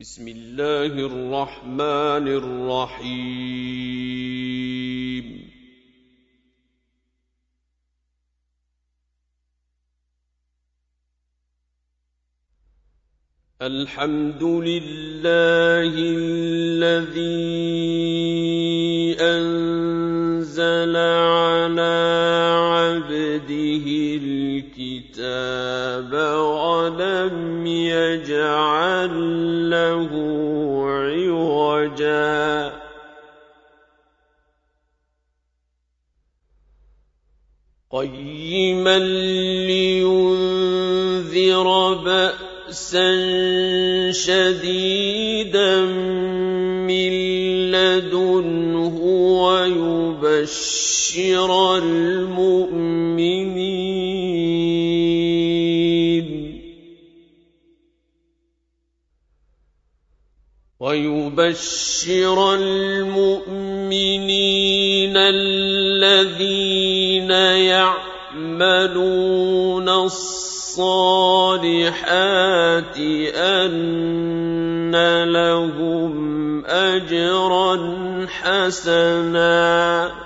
بسم الله الرحمن الرحيم. الحمد لله الذي الكتاب ولم يجعل له عوجا. قيما لينذر بأسا شديدا من لدنه ويبشر المؤمنين. ويبشر المؤمنين الذين يعملون الصالحات أن لهم اجرا حسنا.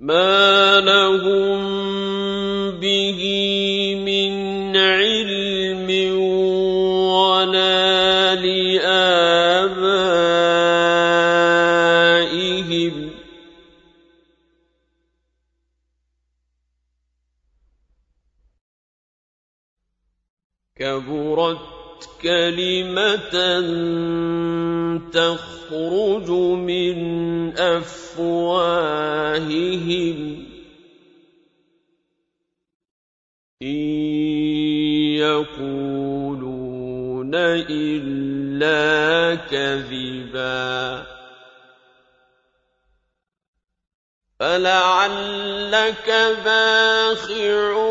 ما لهم به من علم ولا لآبائهم كبرت كلمة تخرج من أفواههم. إن يقولون إلا كذبا. فلعلك باخع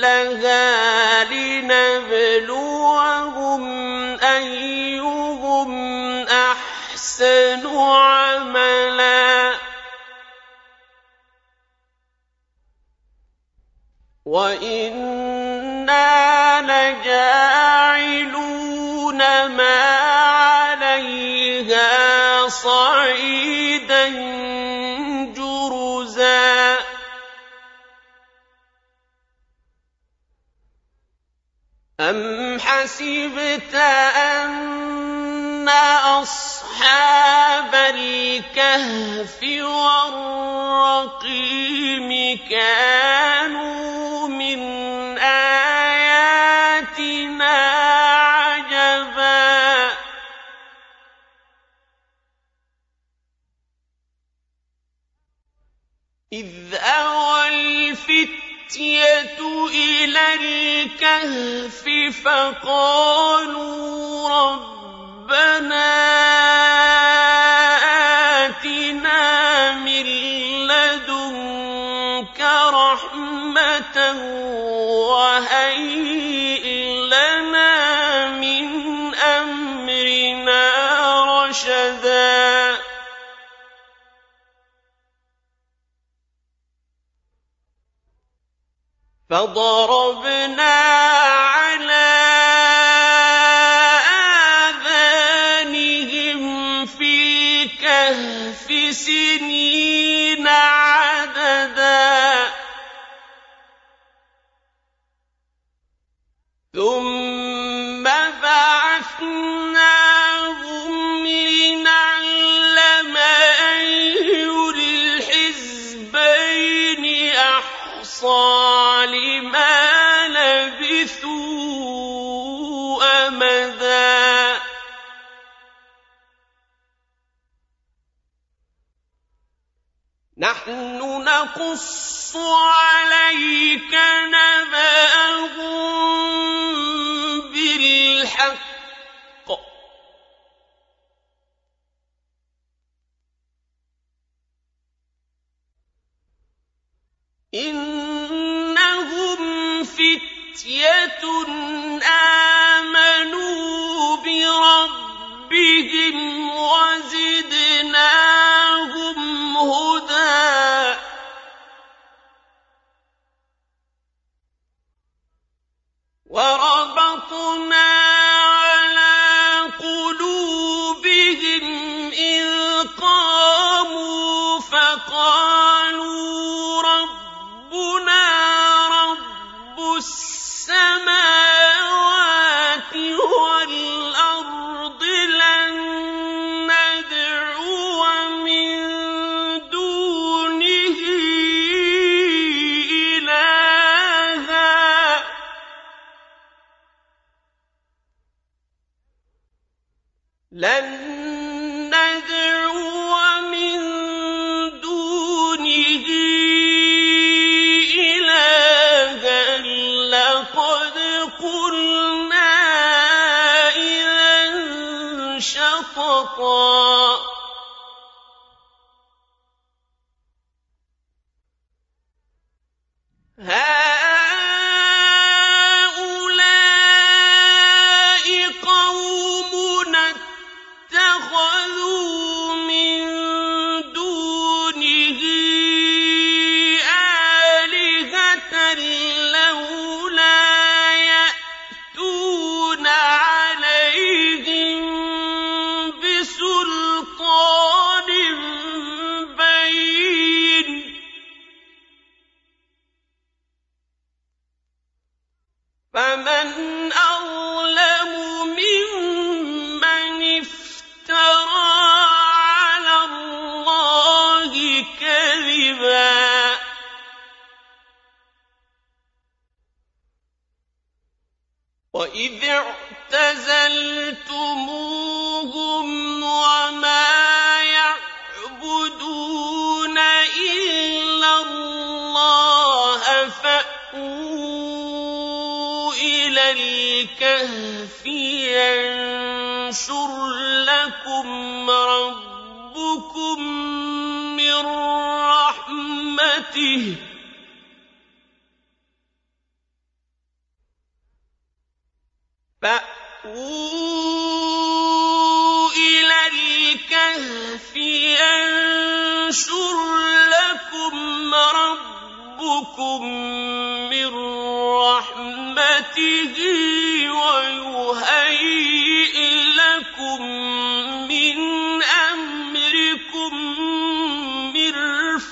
لها لنبلوهم أيهم أحسن عملا وإنا لجاعلون أم حسبت أن أصحاب الكهف والرقيم كانوا من آياتنا عجبا إذ أوى الفتية إلى الكهف فقالوا ربنا آتنا من لدنك رحمة فضربنا على آذانهم في الكهف سنين نقص عليك نبأهم 我。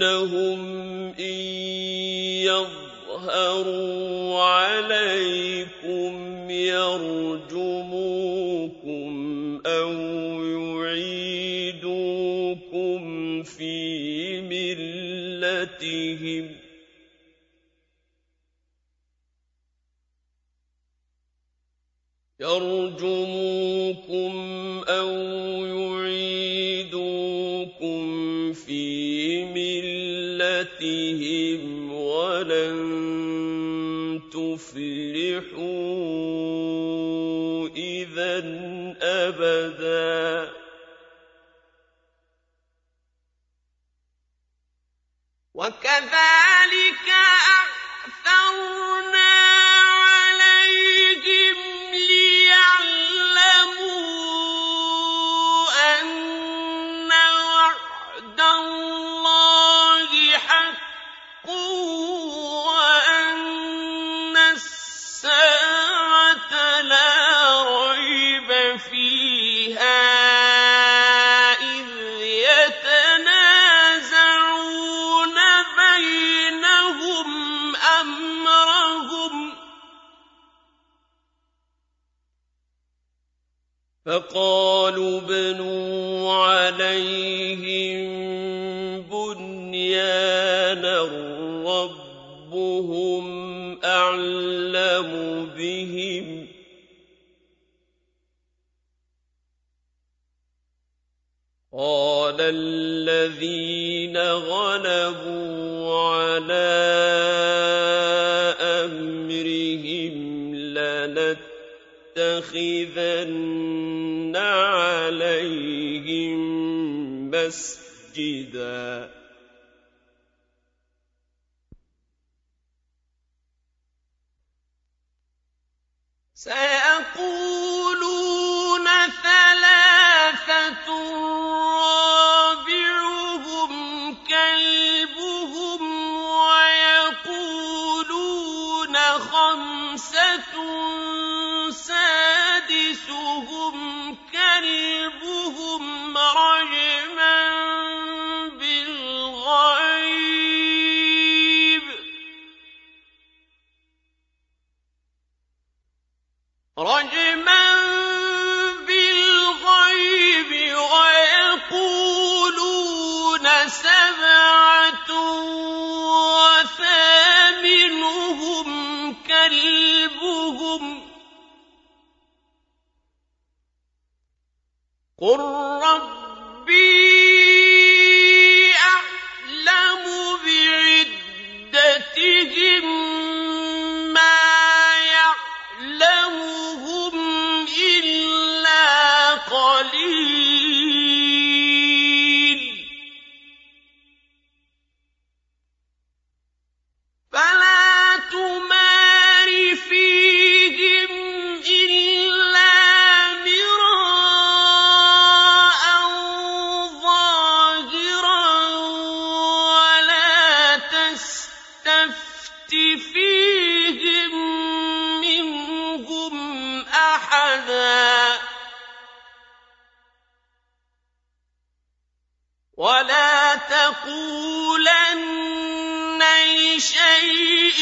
إنهم إن يظهروا عليكم يرجموكم أو يعيدوكم في ملتهم يرجموكم أو يعيدوكم آيَاتِهِمْ وَلَن تُفْلِحُوا إِذًا أَبَدًا وَكَذَٰلِكَ أَعْثَرْنَا فقالوا ابنوا عليهم بنيانا ربهم أعلم بهم. قال الذين غلبوا على أمرهم لأتخذن عَلَيْهِم مَّسْجِدًا. سَيَقُولُ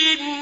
إن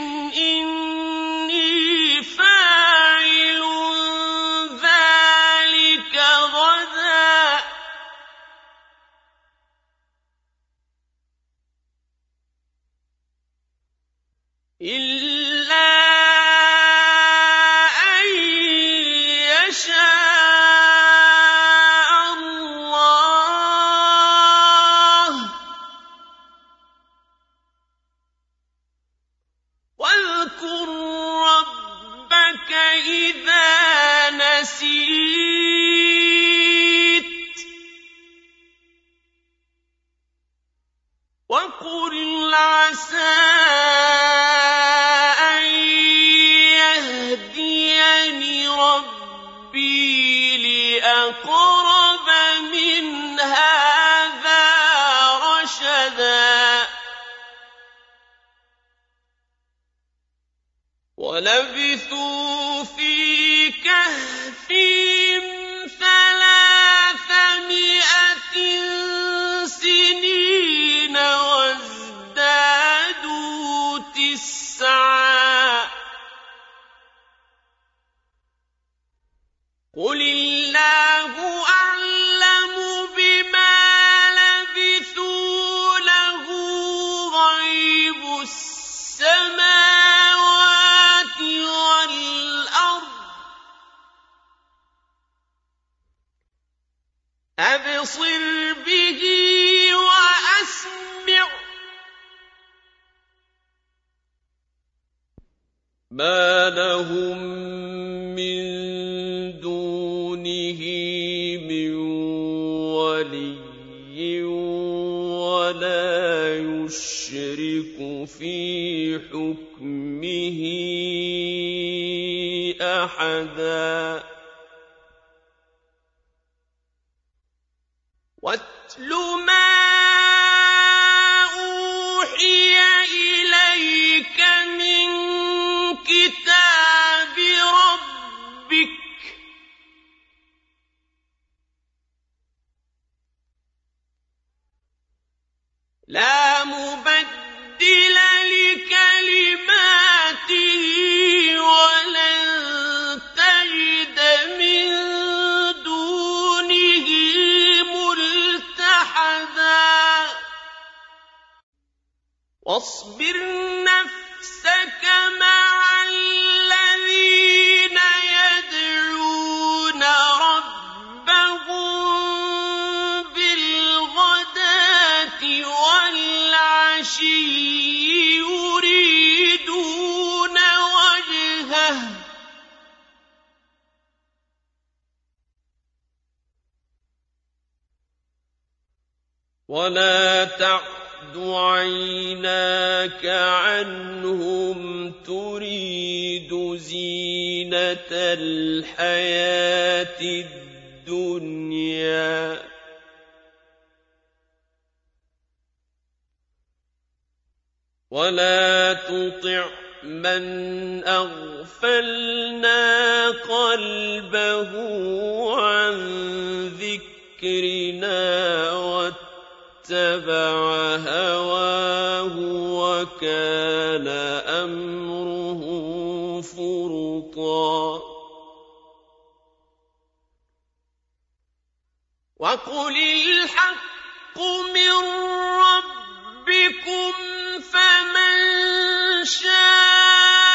واصبر نفسك مع الذين يدعون ربهم بالغداة والعشي يريدون وجهه. ولا تعلم عَيْنَاكَ عَنْهُمْ تُرِيدُ زِينَةَ الْحَيَاةِ الدُّنْيَا ۖ. وَلَا تُطِعْ مَنْ أَغْفَلْنَا قَلْبَهُ عَن ذِكْرِنَا واتبع هواه وكان أمره فرطا وقل الحق من ربكم فمن شاء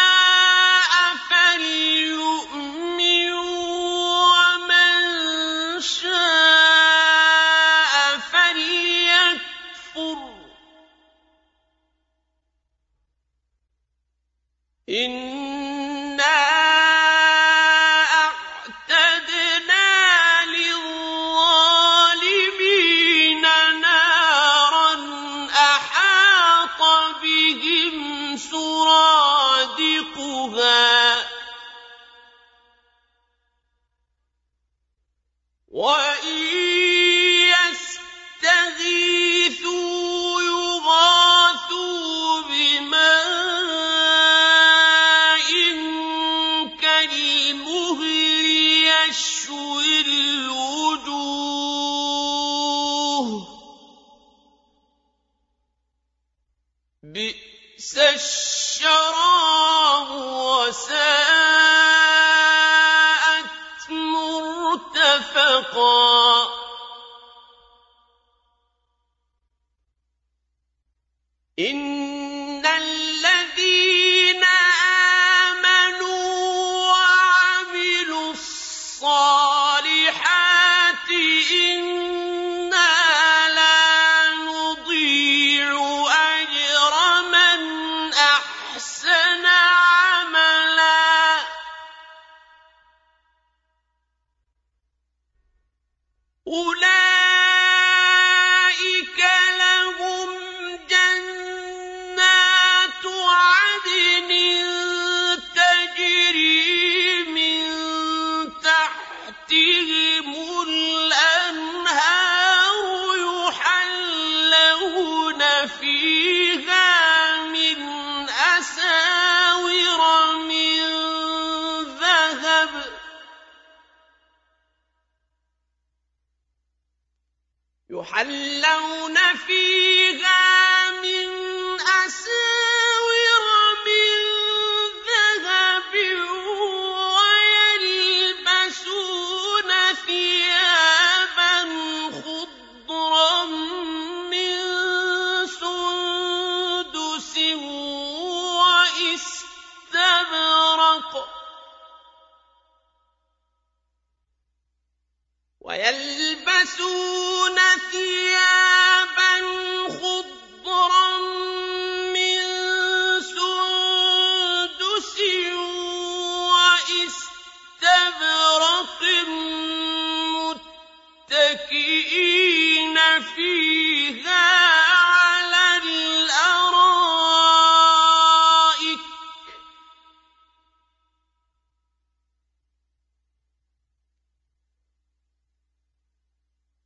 بِئْسَ الشَّرَابُ وَسَاءَتْ مُرْتَفَقًا.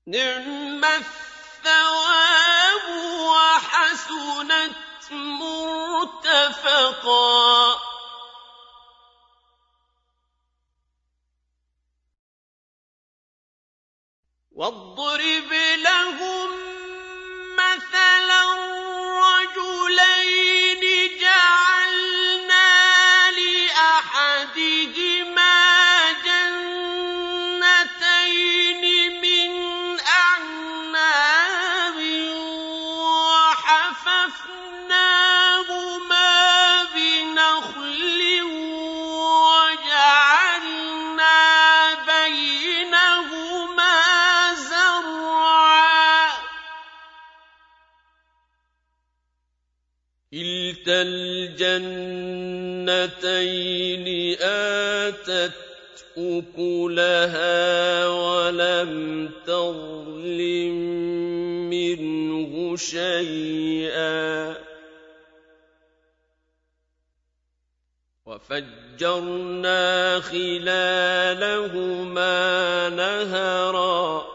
نعم الثواب وحسنت مرتفقا. واضرب لهم مثلا جنتين آتت أكلها ولم تظلم منه شيئا. وفجرنا خلالهما نهرًا.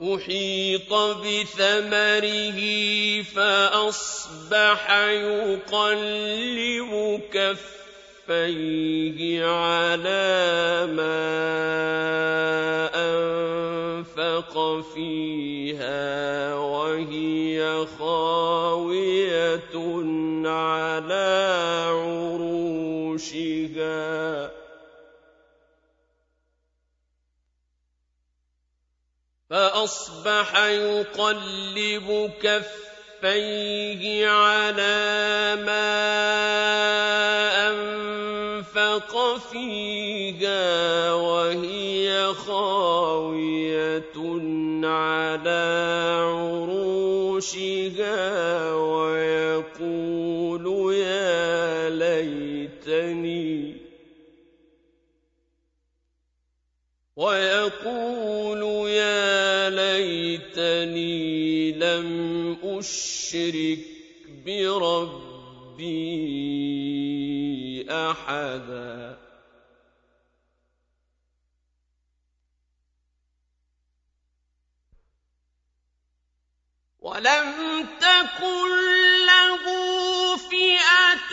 وأحيط بثمره فأصبح يقلب كفيه على ما أنفق فيها وهي خاوية على عروشها. فأصبح يقلب كفيه على ما أنفق فيها وهي خاوية على عروشها ويقول يا ليتني ويقول ليتني لم أشرك بربي أحدا. ولم تكن له فئة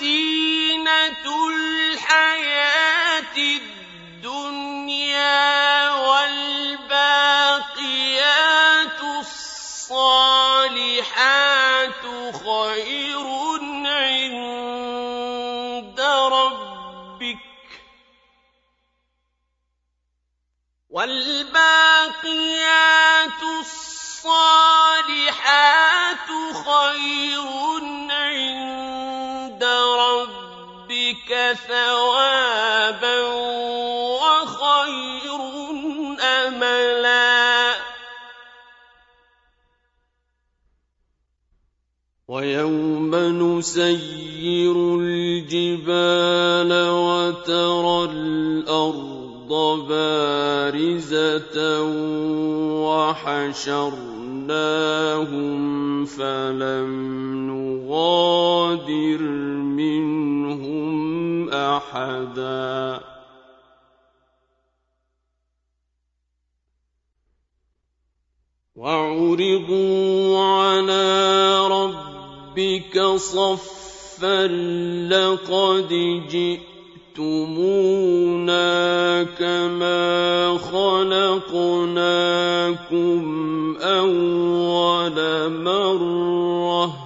زينة الحياة الدنيا ثوابا وخير املا ويوم نسير الجبال وترى الأرض بارزة وحشرناهم فلم نغادر منهم أحدا. وعرضوا على ربك صفا لقد جئتمونا كما خلقناكم أول مرة.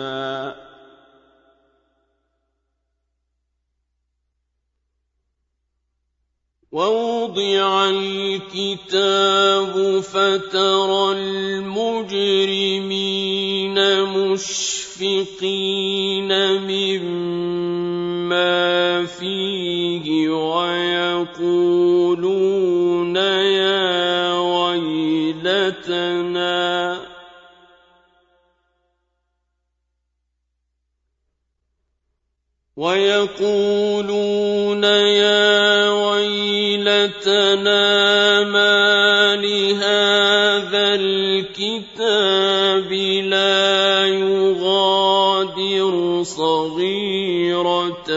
ووضع الكتاب فترى المجرمين مشفقين مما فيه ويقولون يا ويلتنا. ويقولون يا ويلتنا ما لهذا الكتاب لا يغادر صغيرة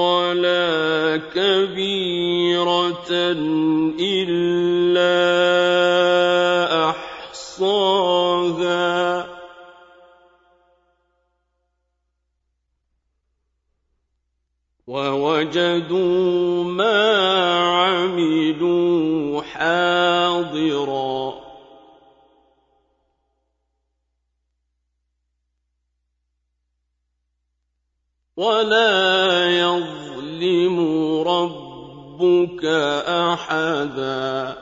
ولا كبيرة إلا أحصاها. ووجدوا ولا يظلم ربك احدا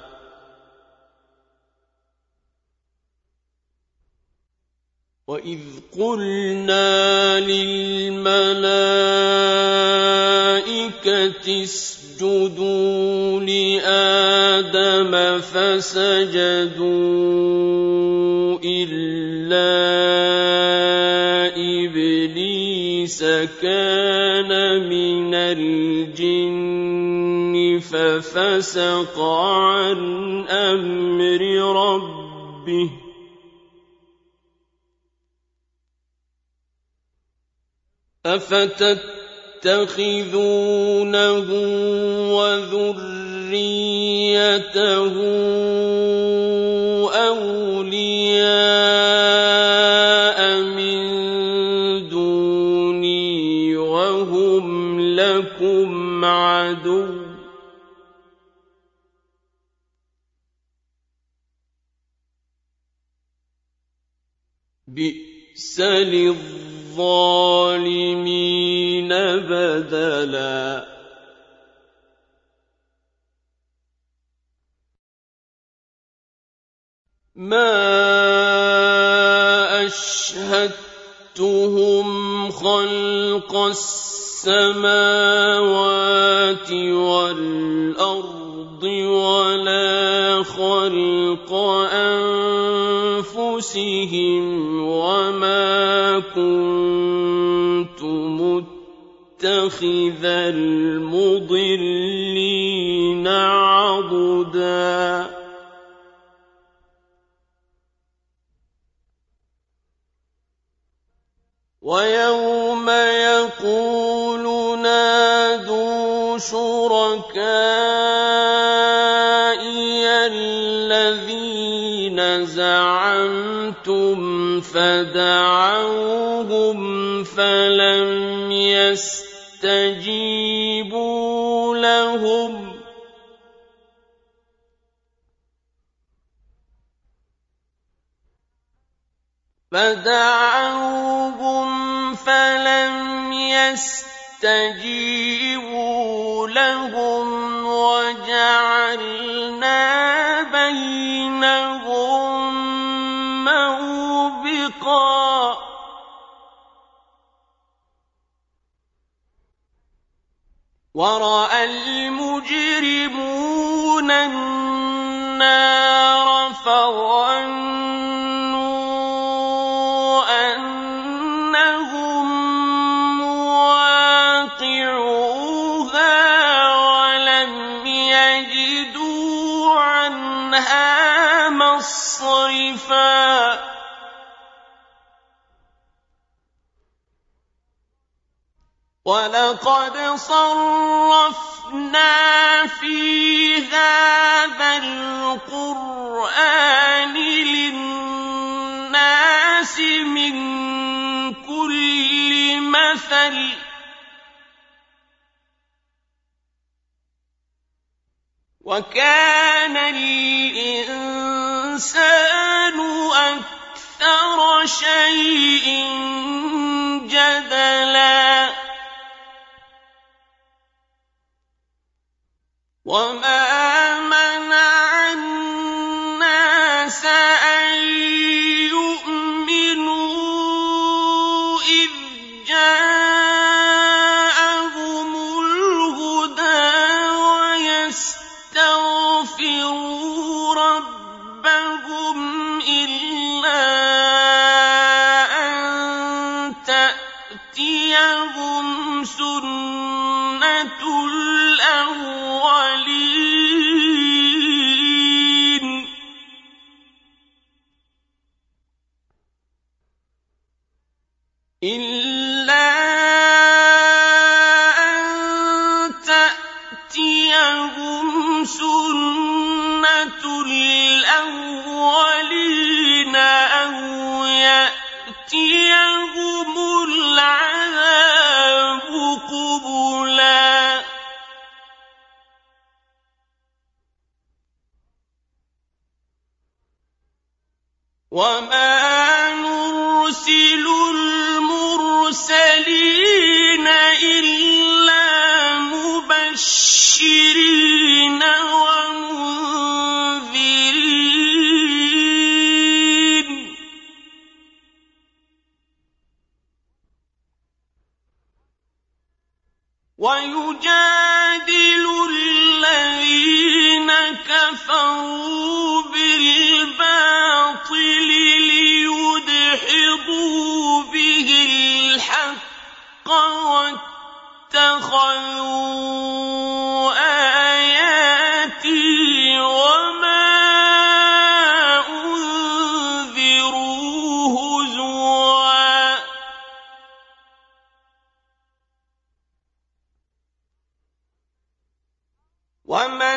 واذ قلنا للملائكه اسجدوا لادم فسجدوا الا ابليس كان من الجن ففسق عن أمر ربه. أفتتخذونه وذريته أولياء بئس للظالمين بدلا ما اشهدتهم خلق السماوات والارض ولا خلق انفسهم كنت متخذ المضلين عضدا. ويوم يقول نادوا شركائي الذين زعمتم فدعوهم فلم يستجيبوا لهم فدعوهم فلم يستجيبوا لهم وجعلنا بينهم وراى المجرمون النار فظنوا ولقد صرفنا في هذا القرآن للناس من كل مثل. وكان الإنسان أكثر شيء جدلا. وما مبشرين ومنذرين. ويجادل الذين كفروا بالباطل ليدحضوا به الحق واتخذوا وما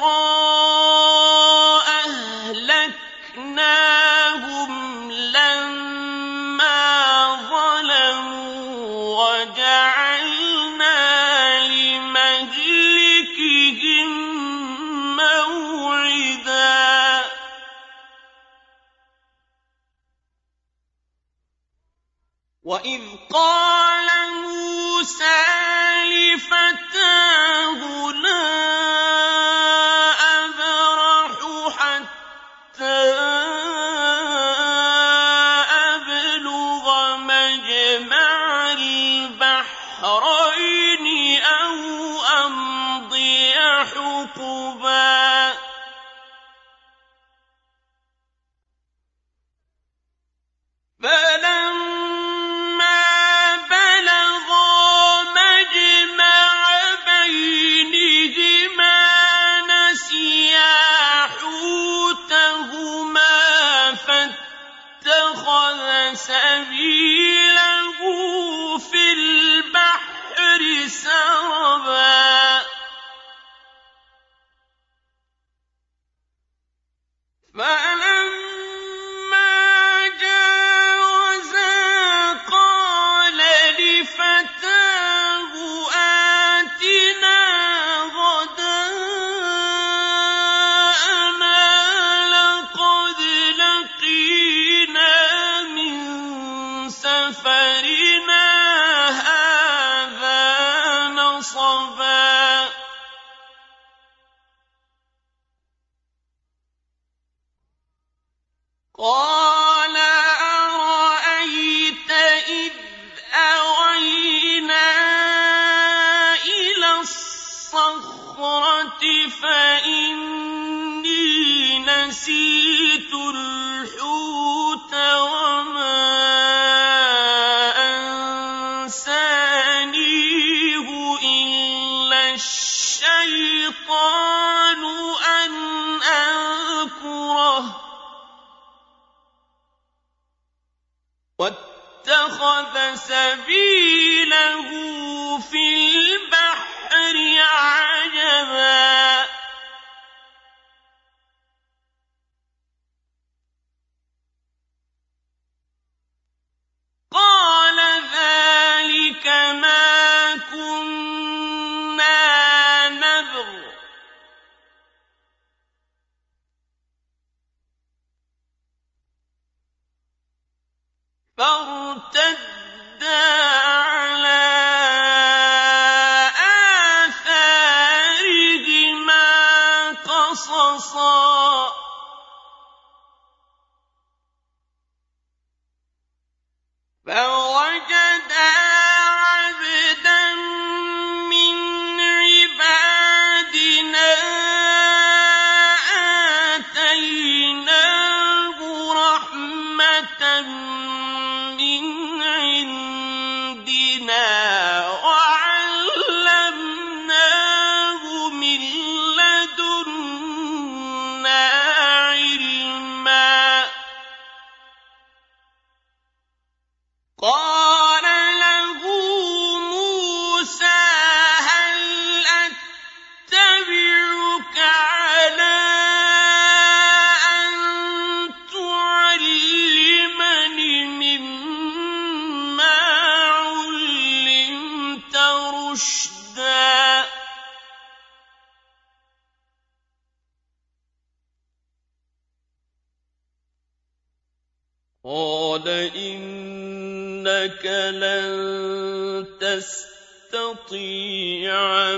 نُورًا وَاتَّخَذَ سَبِيلَهُ فِي الْبَحْرِ عَجَبًا فَارْتَدَّا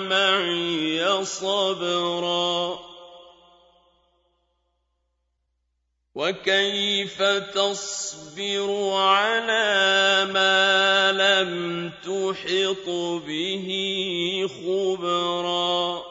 معي صبرا. وكيف تصبر على ما لم تحط به خبرا؟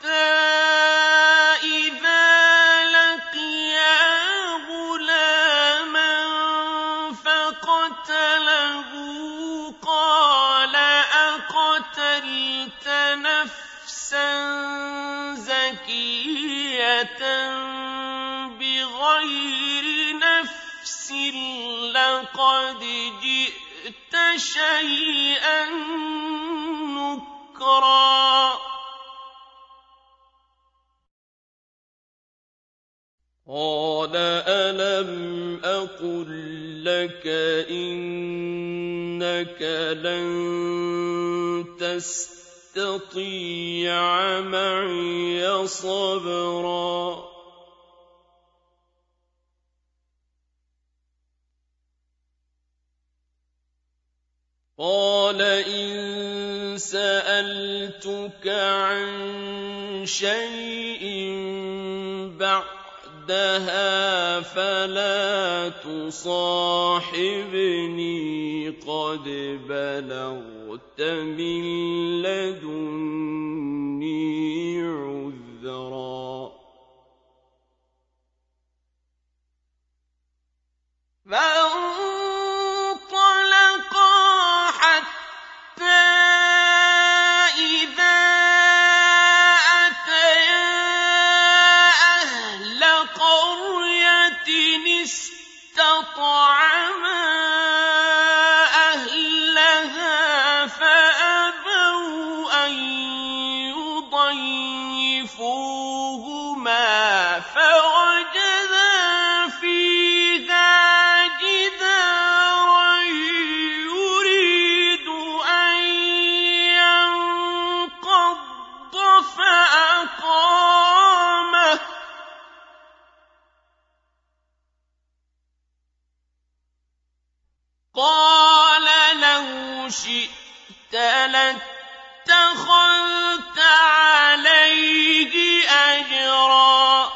حتى لَّكَ إِنَّكَ لَن تَسْتَطِيعَ مَعِيَ صَبْرًا. قَالَ إِن سَأَلْتُكَ عَن شَيْءٍ وَحْدَهَا فَلَا تُصَاحِبْنِي ۖ قَدْ بَلَغْتَ مِن لَّدُنِّي عُذْرًا. لَاتَّخَذْتَ عَلَيْهِ أَجْرًا.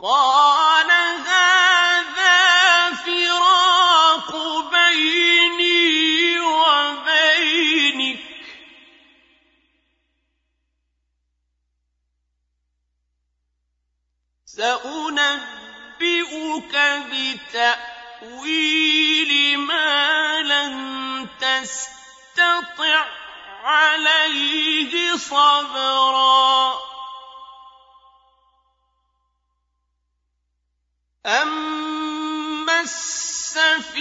قَالَ هَٰذَا فِرَاقُ بَيْنِي وَبَيْنِكَ ۚ. سَأُنَبِّئُكَ بِتَأْوِيلِ مَا لَمْ تَسْتَطِع عَّلَيْهِ صَبْرًا. أَمَّا السَّفِينَةُ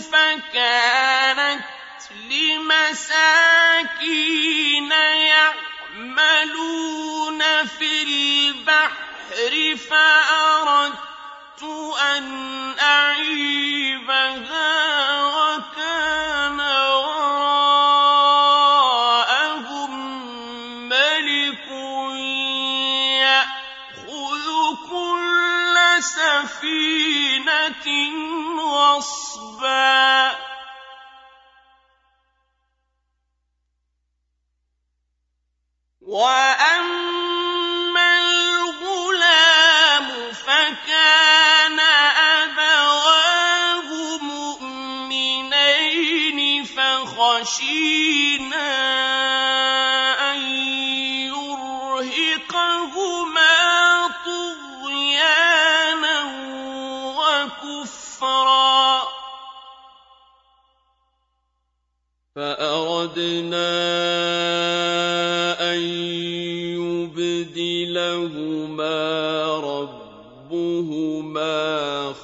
فَكَانَتْ لِمَسَاكِينَ يَعْمَلُونَ فِي الْبَحْرِ فَأَرَدتُّ أَنْ أَعِيبَهَا وَكَانَ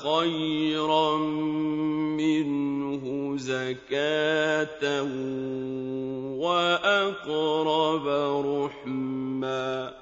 خَيْرًا مِّنْهُ زَكَاةً وَأَقْرَبَ رُحْمًا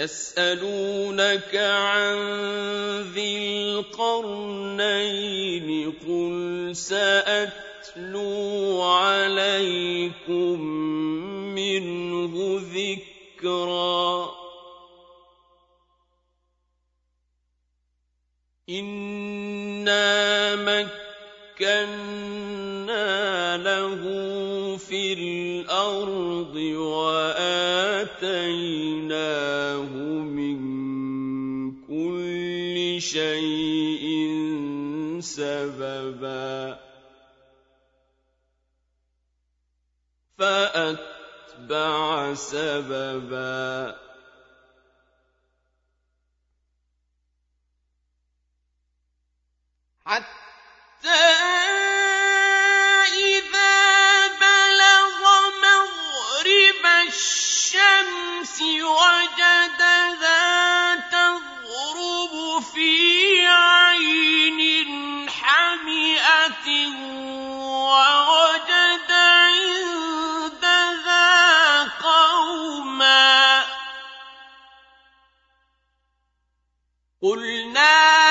يسألونك عن ذي القرنين قل سأتلو عليكم منه ذكرا. إنا مكنا له في الأرض وآتيناه شيء سببا فأتبع سببا حتى إذا بلغ مغرب الشمس وجدها في عين حمئة ووجد عندها قوما. قلنا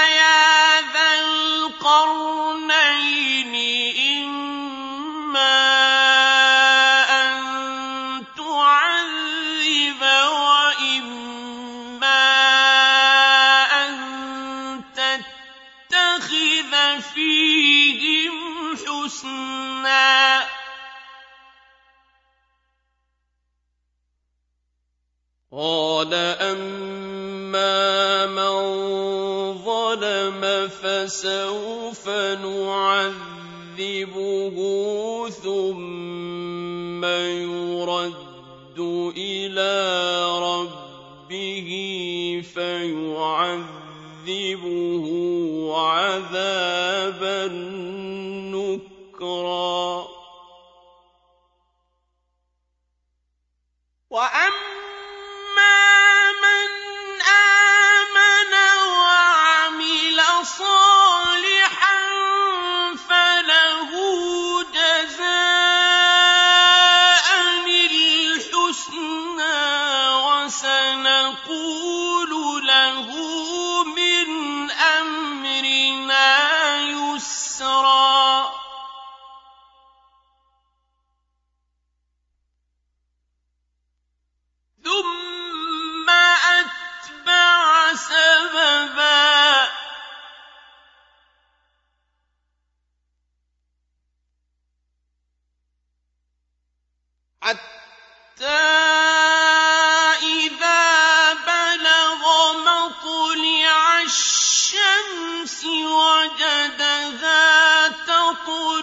فسوف نعذبه ثم يرد إلى ربه فيعذبه عذابا نكرا. قل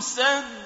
سد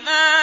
إِذَا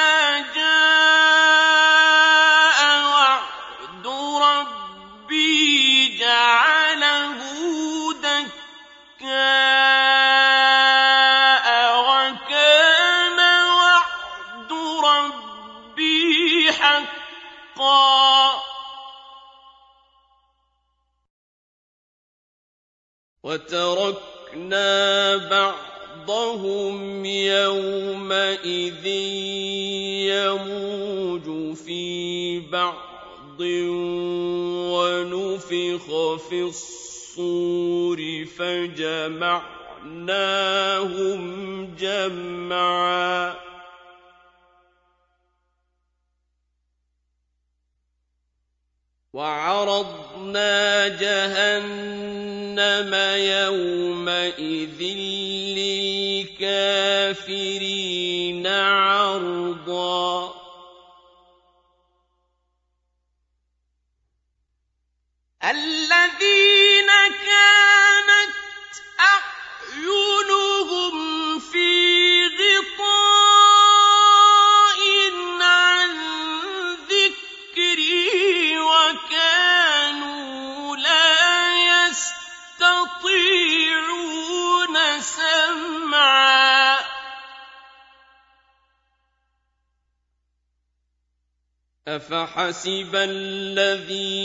حسب الذين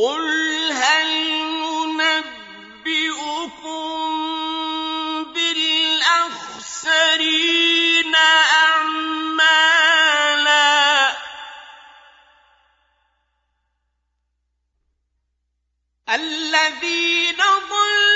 قل هل ننبئكم بالاخسرين اعمالا الذين ضل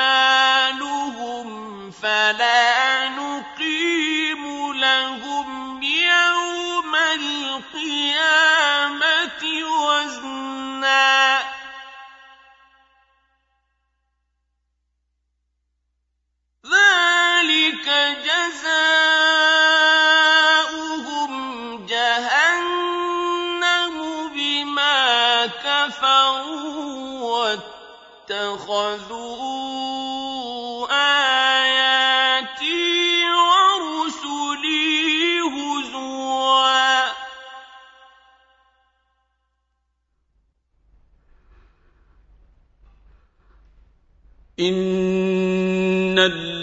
أعمالهم فلا نقيم لهم يوم القيامة وزنا ذلك جزاؤهم جهنم بما كفروا واتخذوا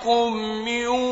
مثلكم يوحى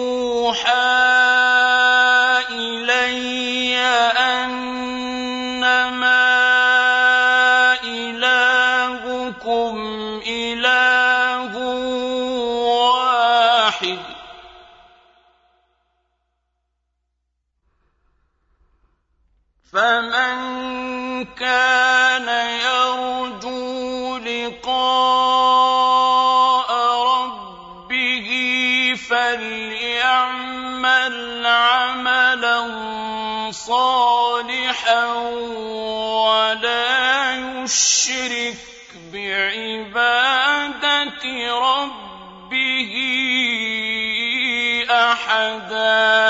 يشرك بعبادة ربه أحدا.